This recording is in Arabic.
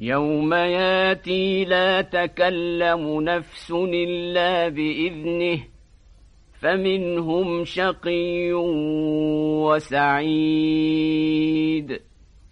يوم ياتي لا تكلم نفس إلا بإذنه فمنهم شقي وسعيد